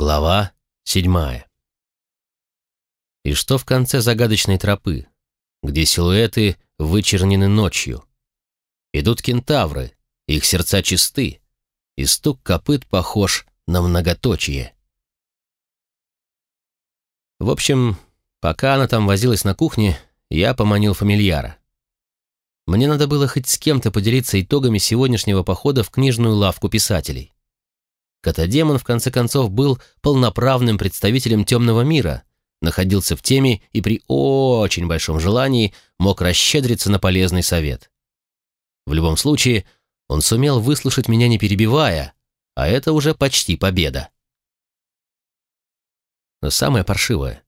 Глава седьмая. И что в конце загадочной тропы, где силуэты вычернены ночью? Идут кентавры, их сердца чисты, и стук копыт похож на многоточие. В общем, пока она там возилась на кухне, я поманил фамильяра. Мне надо было хоть с кем-то поделиться итогами сегодняшнего похода в книжную лавку писателей. Катадемон, в конце концов, был полноправным представителем темного мира, находился в теме и при очень большом желании мог расщедриться на полезный совет. В любом случае, он сумел выслушать меня не перебивая, а это уже почти победа. Но самое паршивое,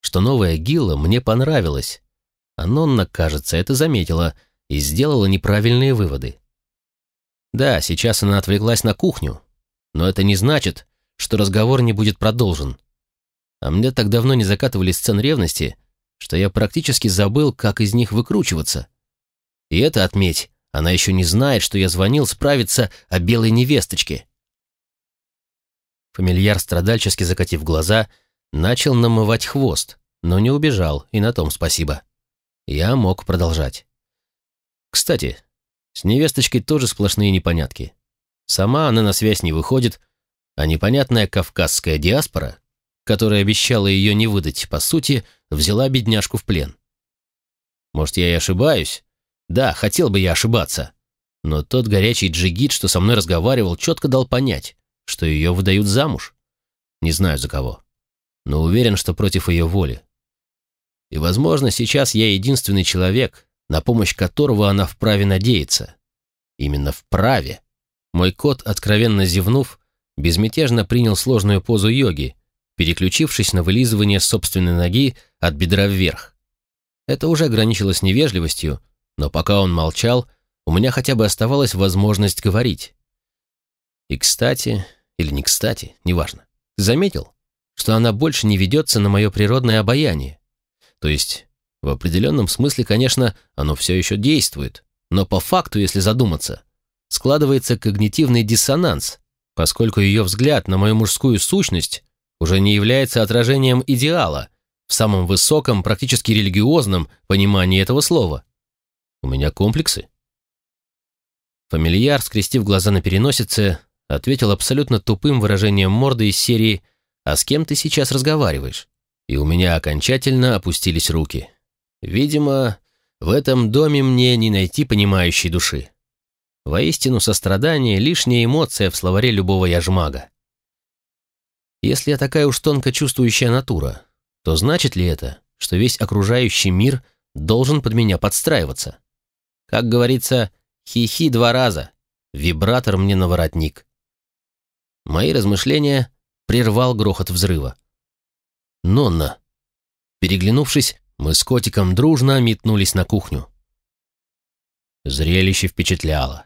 что новая Гилла мне понравилась, а Нонна, кажется, это заметила и сделала неправильные выводы. Да, сейчас она отвлеклась на кухню, но это не значит, что разговор не будет продолжен. А мне так давно не закатывали сцен ревности, что я практически забыл, как из них выкручиваться. И это, отметь, она еще не знает, что я звонил справиться о белой невесточке. Фамильяр, страдальчески закатив глаза, начал намывать хвост, но не убежал, и на том спасибо. Я мог продолжать. Кстати, с невесточкой тоже сплошные непонятки. Сама она на связь не выходит, а непонятная кавказская диаспора, которая обещала ее не выдать, по сути, взяла бедняжку в плен. Может, я и ошибаюсь? Да, хотел бы я ошибаться. Но тот горячий джигит, что со мной разговаривал, четко дал понять, что ее выдают замуж. Не знаю за кого. Но уверен, что против ее воли. И, возможно, сейчас я единственный человек, на помощь которого она вправе надеяться. Именно вправе. Мой кот, откровенно зевнув, безмятежно принял сложную позу йоги, переключившись на вылизывание собственной ноги от бедра вверх. Это уже ограничилось невежливостью, но пока он молчал, у меня хотя бы оставалась возможность говорить. И кстати, или не кстати, неважно, заметил, что она больше не ведется на мое природное обаяние? То есть, в определенном смысле, конечно, оно все еще действует, но по факту, если задуматься – складывается когнитивный диссонанс, поскольку ее взгляд на мою мужскую сущность уже не является отражением идеала в самом высоком, практически религиозном понимании этого слова. У меня комплексы. Фамильяр, скрестив глаза на переносице, ответил абсолютно тупым выражением морды из серии «А с кем ты сейчас разговариваешь?» И у меня окончательно опустились руки. Видимо, в этом доме мне не найти понимающей души. Воистину, сострадание — лишняя эмоция в словаре любого яжмага. Если я такая уж тонко чувствующая натура, то значит ли это, что весь окружающий мир должен под меня подстраиваться? Как говорится, хихи два раза, вибратор мне на воротник. Мои размышления прервал грохот взрыва. «Нонна!» Переглянувшись, мы с котиком дружно метнулись на кухню. Зрелище впечатляло.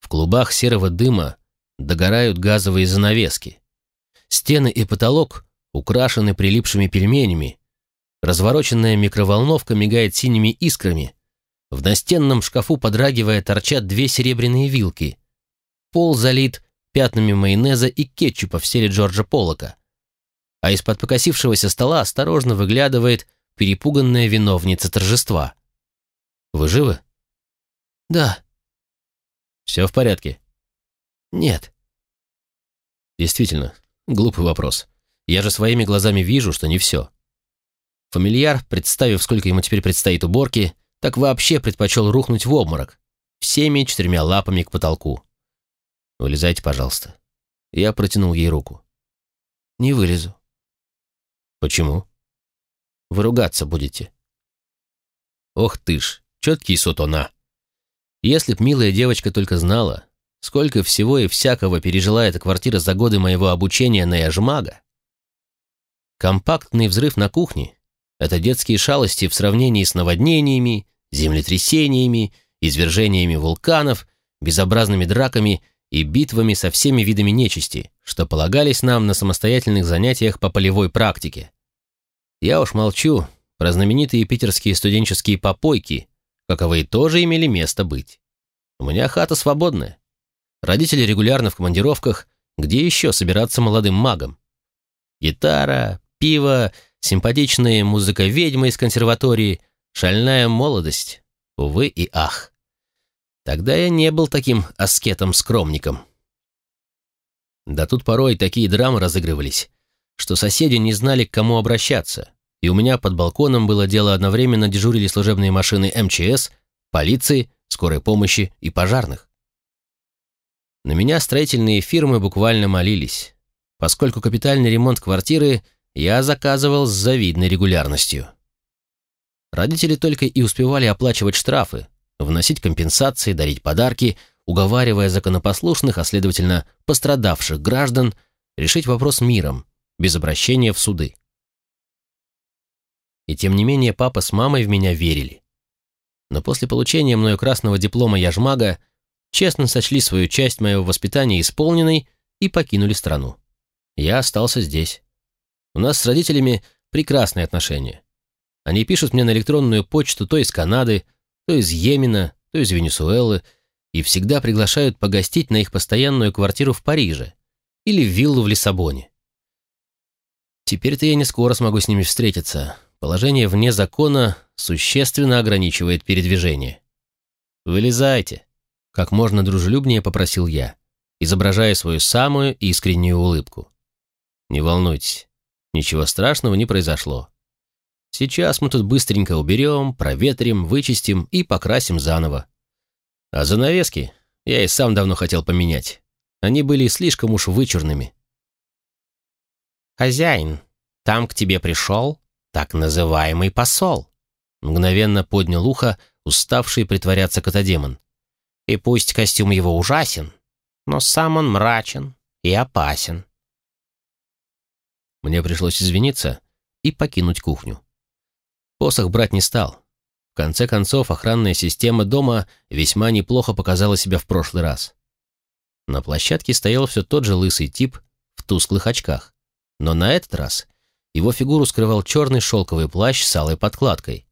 В клубах серого дыма догорают газовые занавески. Стены и потолок украшены прилипшими пельменями. Развороченная микроволновка мигает синими искрами. В настенном шкафу, подрагивая, торчат две серебряные вилки. Пол залит пятнами майонеза и кетчупа в стиле Джорджа Поллока. А из-под покосившегося стола осторожно выглядывает перепуганная виновница торжества. «Вы живы?» «Да», все в порядке? Нет. Действительно, глупый вопрос. Я же своими глазами вижу, что не все. Фамильяр, представив, сколько ему теперь предстоит уборки, так вообще предпочел рухнуть в обморок, всеми четырьмя лапами к потолку. «Вылезайте, пожалуйста». Я протянул ей руку. «Не вылезу». «Почему?» «Вы ругаться будете». «Ох ты ж, четкий сотона!» Если б милая девочка только знала, сколько всего и всякого пережила эта квартира за годы моего обучения на Яжмага. Компактный взрыв на кухне — это детские шалости в сравнении с наводнениями, землетрясениями, извержениями вулканов, безобразными драками и битвами со всеми видами нечисти, что полагались нам на самостоятельных занятиях по полевой практике. Я уж молчу про знаменитые питерские студенческие попойки, каковые тоже имели место быть. У меня хата свободная. Родители регулярно в командировках, где еще собираться молодым магом? Гитара, пиво, симпатичная музыка ведьмы из консерватории, шальная молодость. Увы и ах. Тогда я не был таким аскетом-скромником. Да тут порой такие драмы разыгрывались, что соседи не знали, к кому обращаться, и у меня под балконом было дело одновременно дежурили служебные машины МЧС, полиции, скорой помощи и пожарных. На меня строительные фирмы буквально молились, поскольку капитальный ремонт квартиры я заказывал с завидной регулярностью. Родители только и успевали оплачивать штрафы, вносить компенсации, дарить подарки, уговаривая законопослушных, а следовательно пострадавших граждан, решить вопрос миром, без обращения в суды. И тем не менее папа с мамой в меня верили. Но после получения мною красного диплома яжмага честно сочли свою часть моего воспитания исполненной и покинули страну. Я остался здесь. У нас с родителями прекрасные отношения. Они пишут мне на электронную почту то из Канады, то из Йемена, то из Венесуэлы, и всегда приглашают погостить на их постоянную квартиру в Париже или в виллу в Лиссабоне. Теперь-то я не скоро смогу с ними встретиться. Положение вне закона существенно ограничивает передвижение. «Вылезайте», — как можно дружелюбнее попросил я, изображая свою самую искреннюю улыбку. «Не волнуйтесь, ничего страшного не произошло. Сейчас мы тут быстренько уберем, проветрим, вычистим и покрасим заново. А занавески я и сам давно хотел поменять. Они были слишком уж вычурными. «Хозяин, там к тебе пришел так называемый посол», мгновенно поднял ухо, уставший притворяться котодемон. «И пусть костюм его ужасен, но сам он мрачен и опасен». Мне пришлось извиниться и покинуть кухню. Посох брать не стал. В конце концов, охранная система дома весьма неплохо показала себя в прошлый раз. На площадке стоял все тот же лысый тип в тусклых очках. Но на этот раз его фигуру скрывал черный шелковый плащ с алой подкладкой,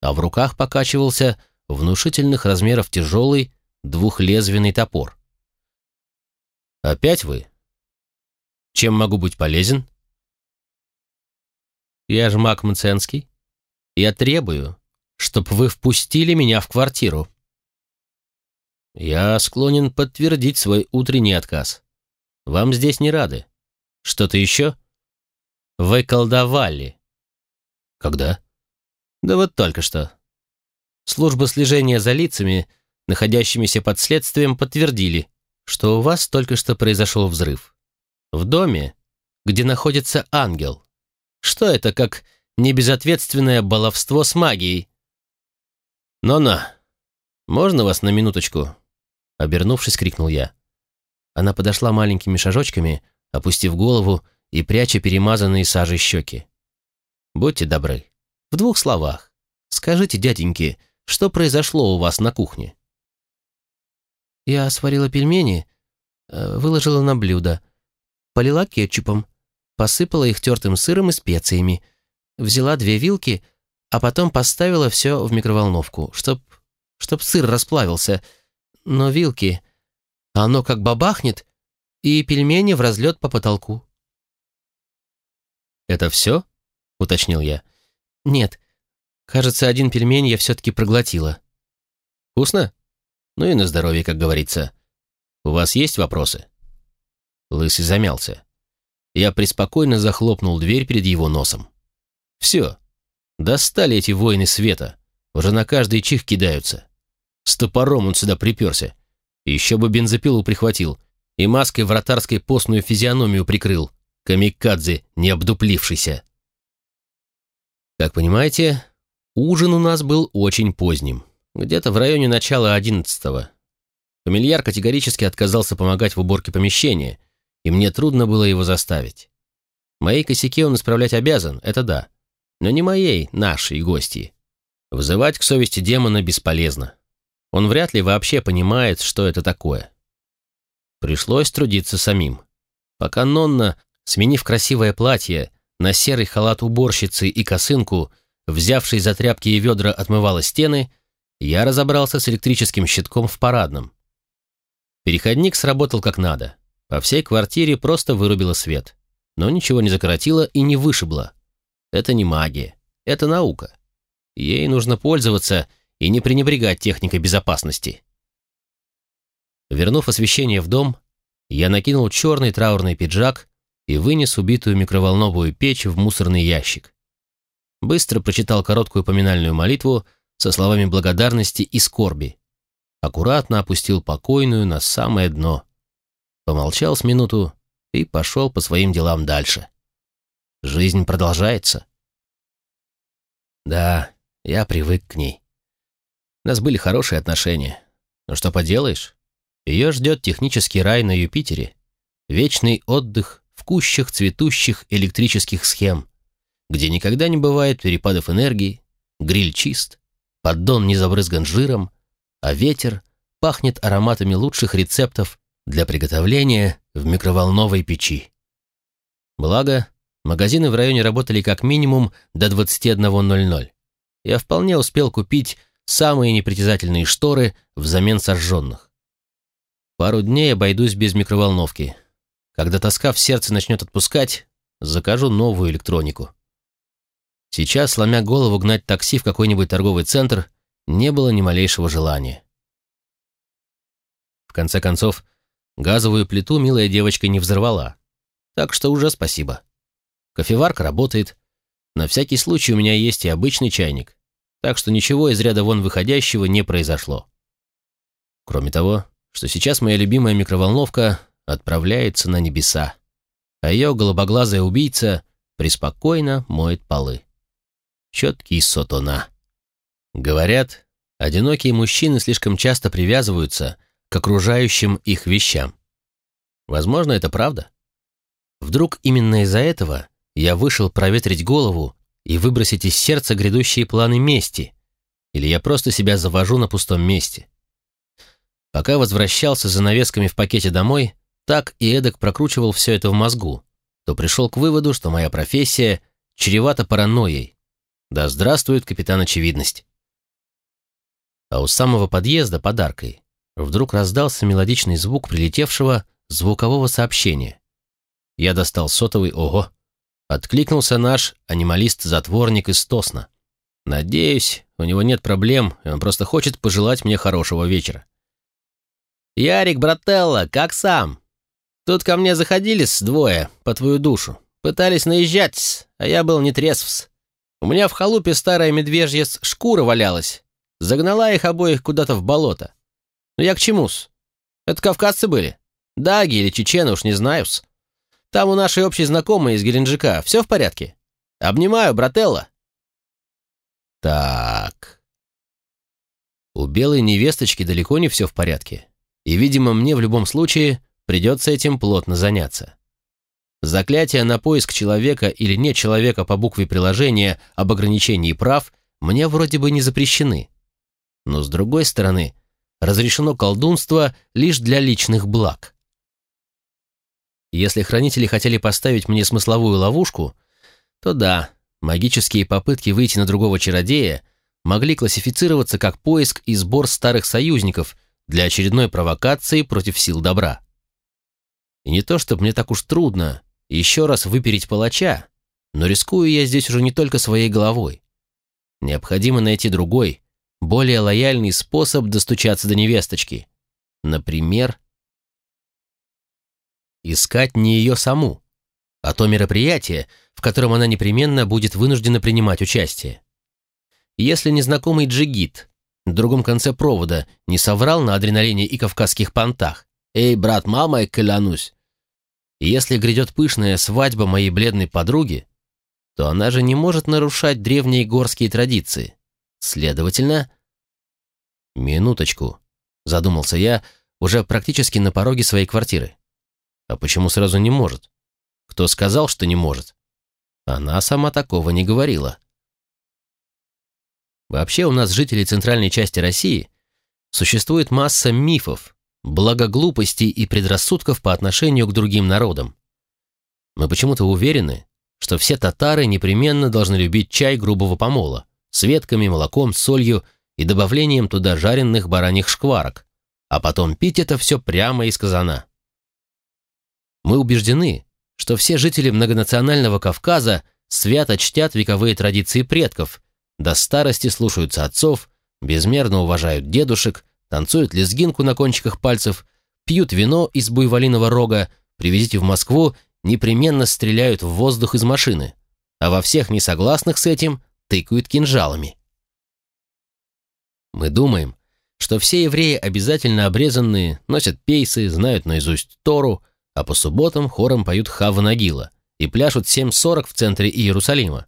а в руках покачивался внушительных размеров тяжелый двухлезвенный топор. «Опять вы? Чем могу быть полезен?» «Я же маг Мценский. Я требую, чтоб вы впустили меня в квартиру». «Я склонен подтвердить свой утренний отказ. Вам здесь не рады. Что-то еще?» «Вы колдовали». «Когда?» «Да вот только что». Служба слежения за лицами, находящимися под следствием, подтвердили, что у вас только что произошел взрыв. В доме, где находится ангел. Что это, как небезответственное баловство с магией. «Но-на, можно вас на минуточку?» Обернувшись, крикнул я. Она подошла маленькими шажочками, опустив голову и пряча перемазанные сажей щеки. «Будьте добры, в двух словах, скажите дяденьке, что произошло у вас на кухне?» «Я сварила пельмени, э, выложила на блюдо, полила кетчупом, посыпала их тертым сыром и специями, взяла две вилки, а потом поставила все в микроволновку, чтоб, чтоб сыр расплавился. Но вилки... Оно как бабахнет, и пельмени в разлет по потолку. «Это все?» — уточнил я. «Нет. Кажется, один пельмень я все-таки проглотила». «Вкусно? Ну и на здоровье, как говорится. У вас есть вопросы?» Лысый замялся. Я преспокойно захлопнул дверь перед его носом. Все. Достали эти воины света. Уже на каждый чих кидаются. С топором он сюда приперся. Еще бы бензопилу прихватил. И маской вратарской постную физиономию прикрыл. Камикадзе, не обдуплившийся. Как понимаете, ужин у нас был очень поздним. Где-то в районе начала одиннадцатого. Фамильяр категорически отказался помогать в уборке помещения, и мне трудно было его заставить. Мои косяки он исправлять обязан, это да но не моей, нашей гости. Вызывать к совести демона бесполезно. Он вряд ли вообще понимает, что это такое. Пришлось трудиться самим. Пока Нонна, сменив красивое платье на серый халат уборщицы и косынку, взявший за тряпки и ведра отмывала стены, я разобрался с электрическим щитком в парадном. Переходник сработал как надо. По всей квартире просто вырубило свет. но ничего не закоротило и не вышибло. Это не магия, это наука. Ей нужно пользоваться и не пренебрегать техникой безопасности. Вернув освещение в дом, я накинул черный траурный пиджак и вынес убитую микроволновую печь в мусорный ящик. Быстро прочитал короткую поминальную молитву со словами благодарности и скорби. Аккуратно опустил покойную на самое дно. Помолчал с минуту и пошел по своим делам дальше. Жизнь продолжается. Да, я привык к ней. У нас были хорошие отношения. Но что поделаешь? Ее ждет технический рай на Юпитере. Вечный отдых в кущах цветущих электрических схем, где никогда не бывает перепадов энергии, гриль чист, поддон не забрызган жиром, а ветер пахнет ароматами лучших рецептов для приготовления в микроволновой печи. Благо, магазины в районе работали как минимум до 21.00. Я вполне успел купить самые непритязательные шторы взамен сожженных. Пару дней обойдусь без микроволновки. Когда тоска в сердце начнет отпускать, закажу новую электронику. Сейчас, сломя голову, гнать такси в какой-нибудь торговый центр не было ни малейшего желания. В конце концов, газовую плиту милая девочка не взорвала, так что уже спасибо. Кофеварка работает. На всякий случай у меня есть и обычный чайник, так что ничего из ряда вон выходящего не произошло. Кроме того, что сейчас моя любимая микроволновка отправляется на небеса, а ее голубоглазая убийца преспокойно моет полы. Четкий сотона. Говорят, одинокие мужчины слишком часто привязываются к окружающим их вещам. Возможно, это правда. Вдруг именно из-за этого я вышел проветрить голову и выбросить из сердца грядущие планы мести, или я просто себя завожу на пустом месте. Пока возвращался за навесками в пакете домой, так и эдак прокручивал все это в мозгу, то пришел к выводу, что моя профессия чревата паранойей. Да здравствует капитан Очевидность. А у самого подъезда подаркой вдруг раздался мелодичный звук прилетевшего звукового сообщения. Я достал сотовый, ого, Откликнулся наш анималист-затворник из Тосна. Надеюсь, у него нет проблем, и он просто хочет пожелать мне хорошего вечера. «Ярик, брателла, как сам? Тут ко мне заходили с двое, по твою душу. Пытались наезжать, а я был не трезвс. У меня в халупе старая медвежья шкура валялась. Загнала их обоих куда-то в болото. Ну я к чему-с? Это кавказцы были? Даги или чечены, уж не знаю-с. Там у нашей общей знакомой из Геленджика. Все в порядке? Обнимаю, брателла. Так. У белой невесточки далеко не все в порядке. И, видимо, мне в любом случае придется этим плотно заняться. Заклятия на поиск человека или не человека по букве приложения об ограничении прав мне вроде бы не запрещены. Но, с другой стороны, разрешено колдунство лишь для личных благ. Если хранители хотели поставить мне смысловую ловушку, то да, магические попытки выйти на другого чародея могли классифицироваться как поиск и сбор старых союзников для очередной провокации против сил добра. И не то, чтобы мне так уж трудно еще раз выпереть палача, но рискую я здесь уже не только своей головой. Необходимо найти другой, более лояльный способ достучаться до невесточки. Например, искать не ее саму, а то мероприятие, в котором она непременно будет вынуждена принимать участие. Если незнакомый джигит на другом конце провода не соврал на адреналине и кавказских понтах, «Эй, брат, мама, я клянусь!» Если грядет пышная свадьба моей бледной подруги, то она же не может нарушать древние горские традиции. Следовательно... «Минуточку», — задумался я, уже практически на пороге своей квартиры. А почему сразу не может? Кто сказал, что не может? Она сама такого не говорила. Вообще у нас, жителей центральной части России, существует масса мифов, благоглупостей и предрассудков по отношению к другим народам. Мы почему-то уверены, что все татары непременно должны любить чай грубого помола с ветками, молоком, солью и добавлением туда жареных бараньих шкварок, а потом пить это все прямо из казана. Мы убеждены, что все жители многонационального Кавказа свято чтят вековые традиции предков, до старости слушаются отцов, безмерно уважают дедушек, танцуют лезгинку на кончиках пальцев, пьют вино из буйволиного рога, привезите в Москву, непременно стреляют в воздух из машины, а во всех несогласных с этим тыкают кинжалами. Мы думаем, что все евреи обязательно обрезанные, носят пейсы, знают наизусть Тору, а по субботам хором поют Хава Нагила и пляшут 7.40 в центре Иерусалима.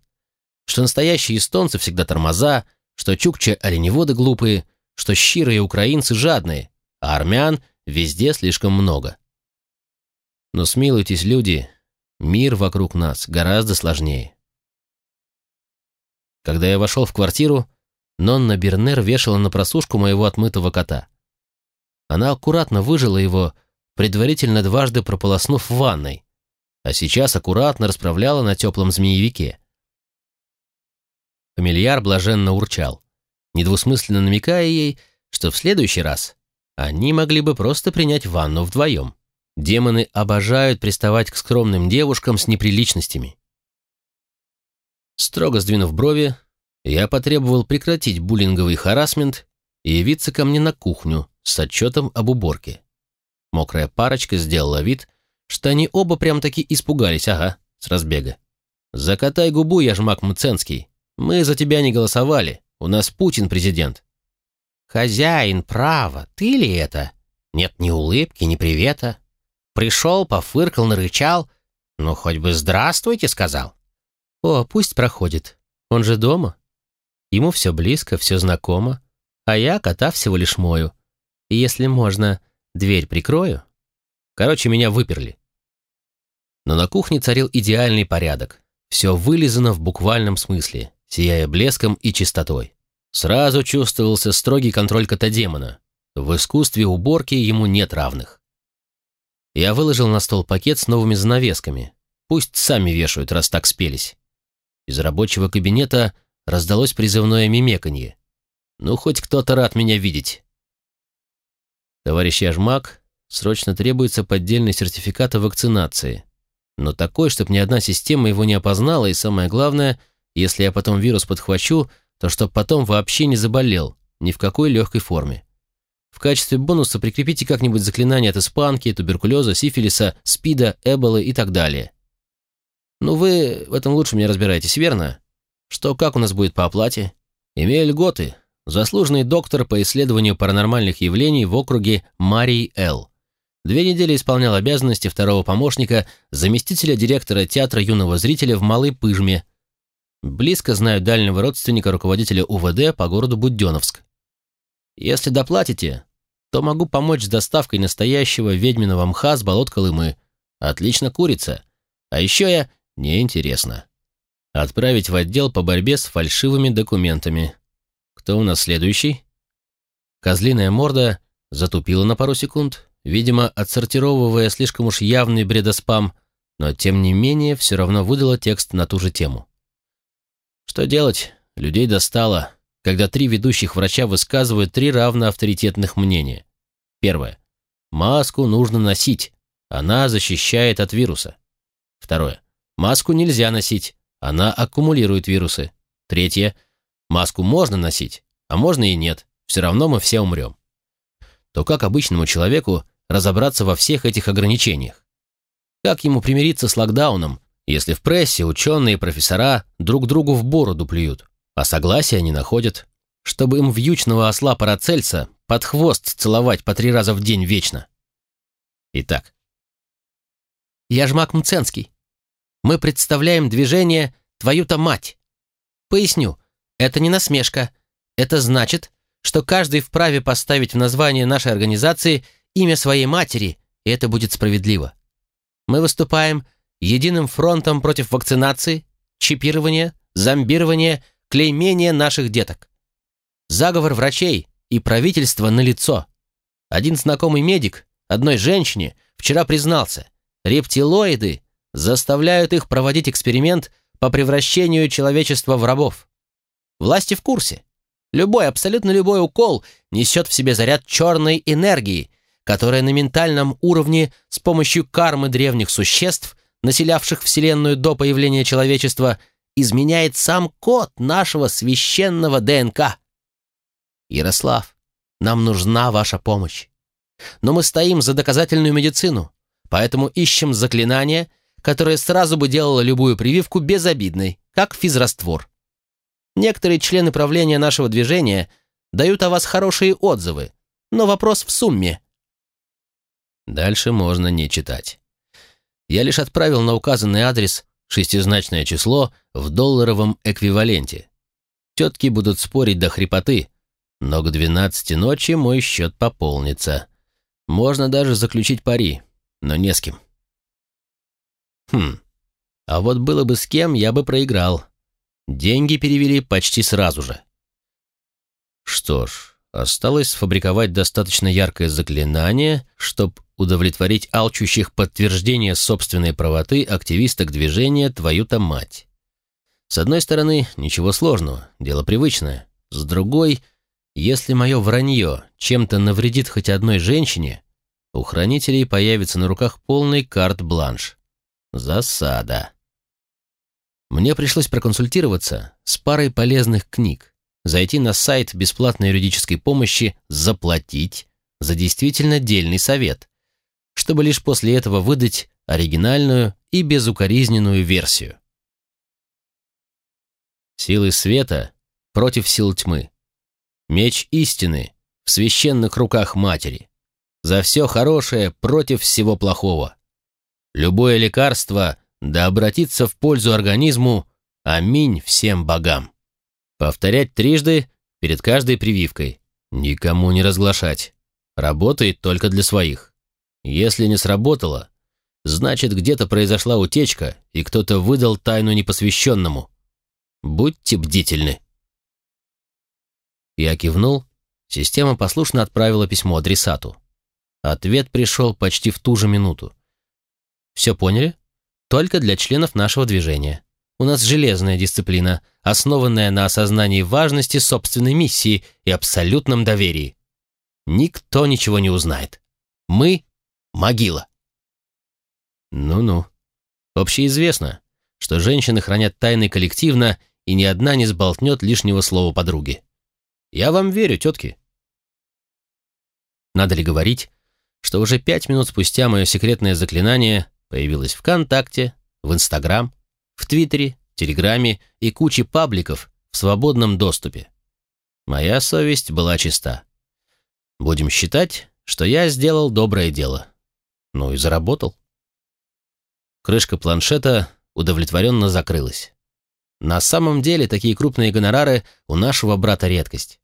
Что настоящие эстонцы всегда тормоза, что чукче оленеводы глупые, что щирые украинцы жадные, а армян везде слишком много. Но смилуйтесь, люди, мир вокруг нас гораздо сложнее. Когда я вошел в квартиру, Нонна Бернер вешала на просушку моего отмытого кота. Она аккуратно выжила его, предварительно дважды прополоснув в ванной, а сейчас аккуратно расправляла на теплом змеевике. Фамильяр блаженно урчал, недвусмысленно намекая ей, что в следующий раз они могли бы просто принять ванну вдвоем. Демоны обожают приставать к скромным девушкам с неприличностями. Строго сдвинув брови, я потребовал прекратить буллинговый харасмент и явиться ко мне на кухню с отчетом об уборке. Мокрая парочка сделала вид, что они оба прям-таки испугались, ага, с разбега. «Закатай губу, я жмак Мценский. Мы за тебя не голосовали. У нас Путин президент». «Хозяин, право, ты ли это? Нет ни улыбки, ни привета. Пришел, пофыркал, нарычал. Ну, хоть бы «здравствуйте» сказал». «О, пусть проходит. Он же дома. Ему все близко, все знакомо, а я кота всего лишь мою. И если можно, дверь прикрою. Короче, меня выперли. Но на кухне царил идеальный порядок. Все вылизано в буквальном смысле, сияя блеском и чистотой. Сразу чувствовался строгий контроль кота-демона. В искусстве уборки ему нет равных. Я выложил на стол пакет с новыми занавесками. Пусть сами вешают, раз так спелись. Из рабочего кабинета раздалось призывное мимеканье. «Ну, хоть кто-то рад меня видеть». «Товарищ Яжмак, срочно требуется поддельный сертификат о вакцинации. Но такой, чтобы ни одна система его не опознала, и самое главное, если я потом вирус подхвачу, то чтоб потом вообще не заболел, ни в какой легкой форме. В качестве бонуса прикрепите как-нибудь заклинание от испанки, туберкулеза, сифилиса, спида, эболы и так далее. Ну, вы в этом лучше меня разбираетесь, верно? Что как у нас будет по оплате? Имею льготы. Заслуженный доктор по исследованию паранормальных явлений в округе Марий Л. Две недели исполнял обязанности второго помощника заместителя директора театра юного зрителя в Малой Пыжме. Близко знаю дальнего родственника руководителя УВД по городу Буденновск. Если доплатите, то могу помочь с доставкой настоящего ведьминого мха с болот Колымы. Отлично курица. А еще я неинтересно. Отправить в отдел по борьбе с фальшивыми документами. Кто у нас следующий? Козлиная морда затупила на пару секунд, видимо, отсортировывая слишком уж явный бредоспам, но тем не менее все равно выдала текст на ту же тему. Что делать? Людей достало, когда три ведущих врача высказывают три равно авторитетных мнения. Первое. Маску нужно носить. Она защищает от вируса. Второе. Маску нельзя носить. Она аккумулирует вирусы. Третье. Маску можно носить, а можно и нет. Все равно мы все умрем. То как обычному человеку разобраться во всех этих ограничениях? Как ему примириться с локдауном, если в прессе ученые и профессора друг другу в бороду плюют, а согласия не находят, чтобы им вьючного осла Парацельса под хвост целовать по три раза в день вечно? Итак. Я Жмак Мценский. Мы представляем движение «Твою-то мать». Поясню, это не насмешка. Это значит, что каждый вправе поставить в название нашей организации имя своей матери, и это будет справедливо. Мы выступаем единым фронтом против вакцинации, чипирования, зомбирования, клеймения наших деток. Заговор врачей и правительства налицо. Один знакомый медик одной женщине вчера признался, рептилоиды заставляют их проводить эксперимент по превращению человечества в рабов. Власти в курсе. Любой, абсолютно любой укол несет в себе заряд черной энергии, которая на ментальном уровне с помощью кармы древних существ населявших Вселенную до появления человечества, изменяет сам код нашего священного ДНК. Ярослав, нам нужна ваша помощь. Но мы стоим за доказательную медицину, поэтому ищем заклинание, которое сразу бы делало любую прививку безобидной, как физраствор. Некоторые члены правления нашего движения дают о вас хорошие отзывы, но вопрос в сумме. Дальше можно не читать. Я лишь отправил на указанный адрес шестизначное число в долларовом эквиваленте. Тетки будут спорить до хрипоты, но к двенадцати ночи мой счет пополнится. Можно даже заключить пари, но не с кем. Хм, а вот было бы с кем, я бы проиграл. Деньги перевели почти сразу же. Что ж, осталось сфабриковать достаточно яркое заклинание, чтобы удовлетворить алчущих подтверждения собственной правоты активисток движения «Твою-то мать». С одной стороны, ничего сложного, дело привычное. С другой, если мое вранье чем-то навредит хоть одной женщине, у хранителей появится на руках полный карт-бланш. Засада. Мне пришлось проконсультироваться с парой полезных книг, зайти на сайт бесплатной юридической помощи, заплатить за действительно дельный совет, чтобы лишь после этого выдать оригинальную и безукоризненную версию. Силы света против сил тьмы. Меч истины в священных руках матери. За все хорошее против всего плохого. Любое лекарство да обратится в пользу организму. Аминь всем богам. Повторять трижды перед каждой прививкой. Никому не разглашать. Работает только для своих. Если не сработало, значит, где-то произошла утечка, и кто-то выдал тайну непосвященному. Будьте бдительны. Я кивнул. Система послушно отправила письмо адресату. Ответ пришел почти в ту же минуту. Все поняли? Только для членов нашего движения. У нас железная дисциплина, основанная на осознании важности собственной миссии и абсолютном доверии. Никто ничего не узнает. Мы могила. Ну-ну. Общеизвестно, что женщины хранят тайны коллективно, и ни одна не сболтнет лишнего слова подруги. Я вам верю, тетки. Надо ли говорить, что уже пять минут спустя мое секретное заклинание появилось ВКонтакте, в Инстаграм, в Твиттере, Телеграме и куче пабликов в свободном доступе. Моя совесть была чиста. Будем считать, что я сделал доброе дело. Ну и заработал. Крышка планшета удовлетворенно закрылась. На самом деле такие крупные гонорары у нашего брата редкость.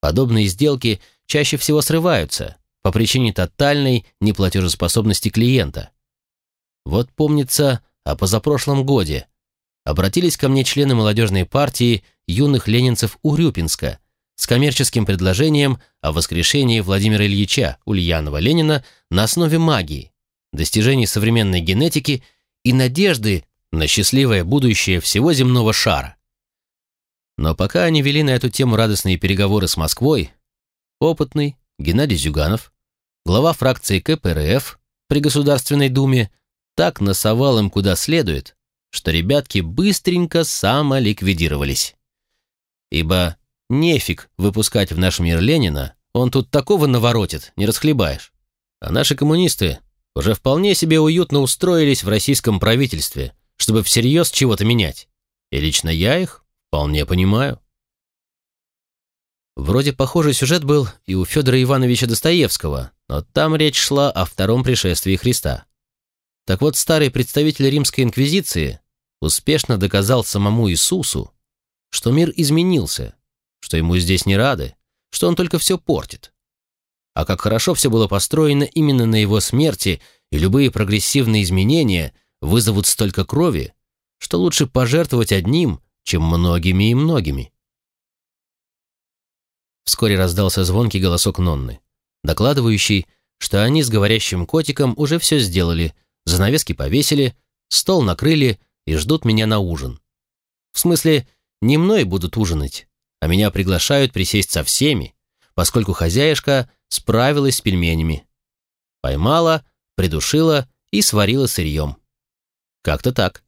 Подобные сделки чаще всего срываются по причине тотальной неплатежеспособности клиента. Вот помнится, о позапрошлом годе обратились ко мне члены молодежной партии юных ленинцев Урюпинска с коммерческим предложением о воскрешении Владимира Ильича Ульянова-Ленина на основе магии, достижений современной генетики и надежды на счастливое будущее всего земного шара. Но пока они вели на эту тему радостные переговоры с Москвой, опытный Геннадий Зюганов, глава фракции КПРФ при Государственной Думе, так насовал им куда следует, что ребятки быстренько самоликвидировались. Ибо Нефиг выпускать в наш мир Ленина, он тут такого наворотит, не расхлебаешь. А наши коммунисты уже вполне себе уютно устроились в российском правительстве, чтобы всерьез чего-то менять. И лично я их вполне понимаю. Вроде похожий сюжет был и у Федора Ивановича Достоевского, но там речь шла о втором пришествии Христа. Так вот, старый представитель римской инквизиции успешно доказал самому Иисусу, что мир изменился, что ему здесь не рады, что он только все портит. А как хорошо все было построено именно на его смерти, и любые прогрессивные изменения вызовут столько крови, что лучше пожертвовать одним, чем многими и многими. Вскоре раздался звонкий голосок Нонны, докладывающий, что они с говорящим котиком уже все сделали, занавески повесили, стол накрыли и ждут меня на ужин. В смысле, не мной будут ужинать, а меня приглашают присесть со всеми, поскольку хозяюшка справилась с пельменями. Поймала, придушила и сварила сырьем. Как-то так.